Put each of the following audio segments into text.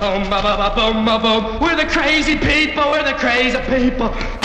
boom, ba boom, ba boom. We're the crazy people. We're the crazy people.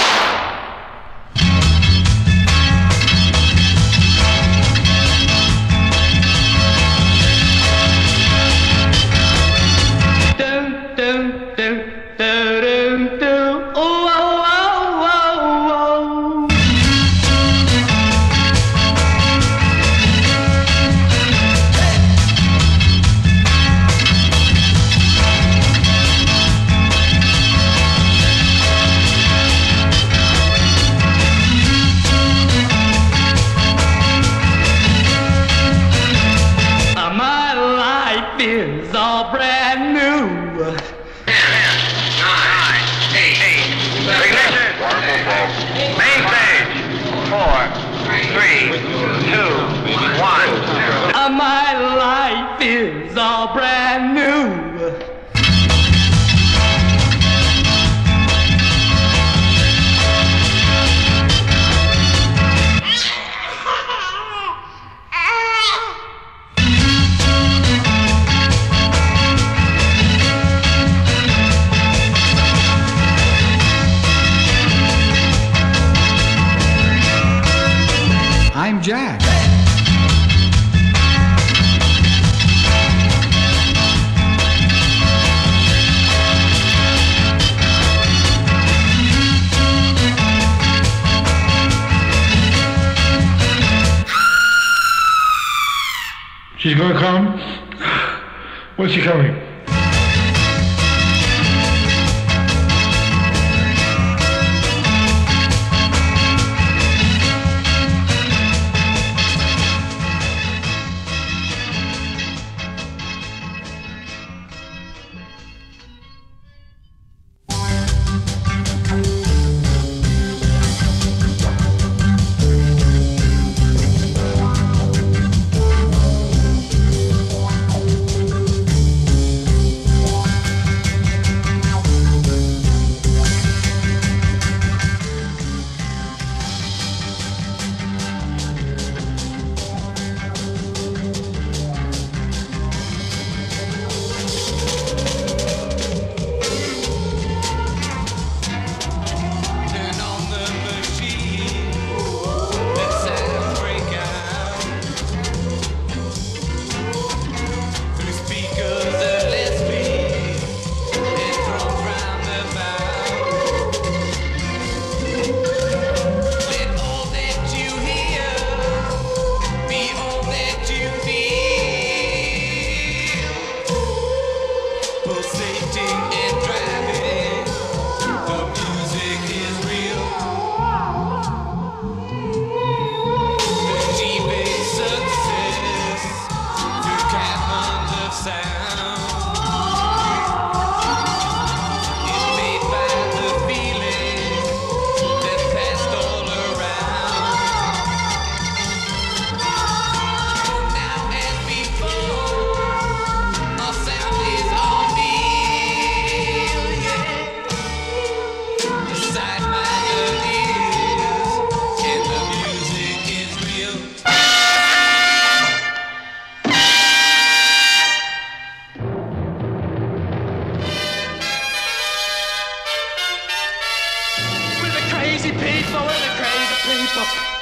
All brand new. She's gonna come. When's she coming? Crazy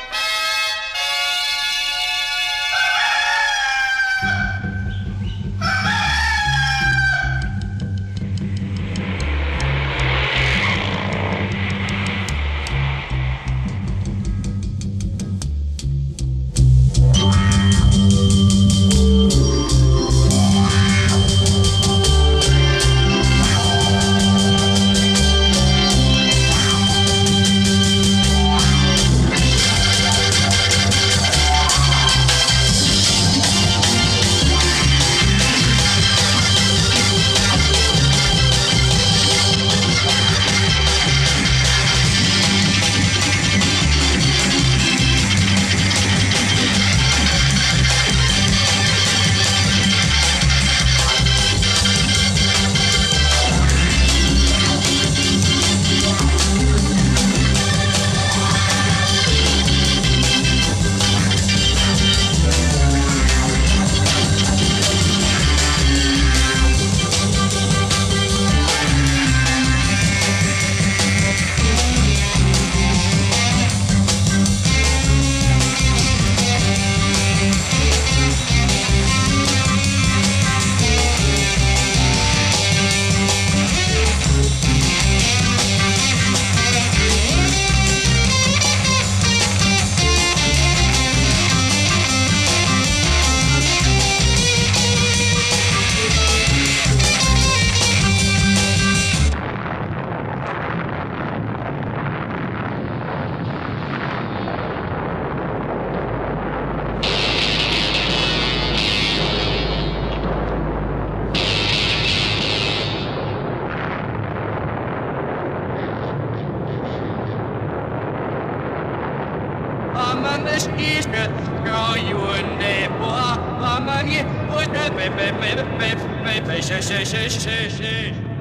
man ist ich mit Gojune boa, man hier, wo der Bebe, Bebe, Bebe, Bebe, Bebe, Bebe, Bebe, Bebe,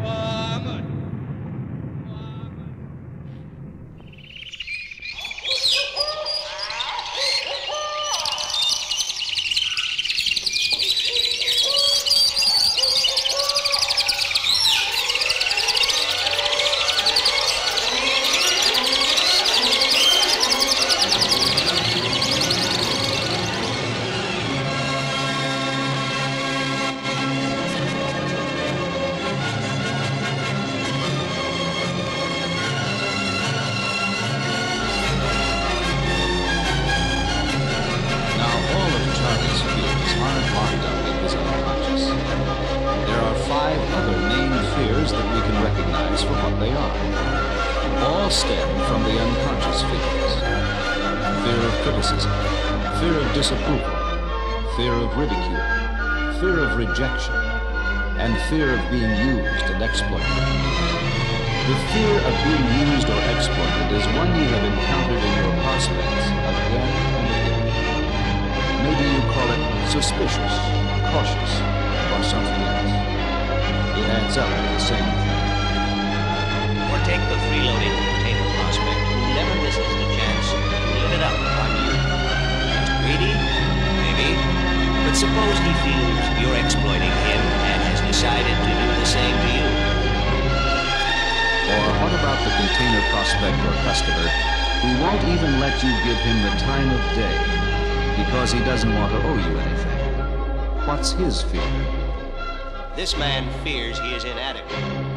All stem from the unconscious fears. Fear of criticism, fear of disapproval, fear of ridicule, fear of rejection, and fear of being used and exploited. The fear of being used or exploited is one you have encountered in your prospects again and again. Maybe you call it suspicious, cautious, or something else. It adds up to the same thing. Or take the freeloading never misses the chance to lit it up on you. Just greedy? Maybe. But suppose he feels you're exploiting him and has decided to do the same to you. Or what about the container prospect or customer who won't even let you give him the time of day because he doesn't want to owe you anything? What's his fear? This man fears he is inadequate.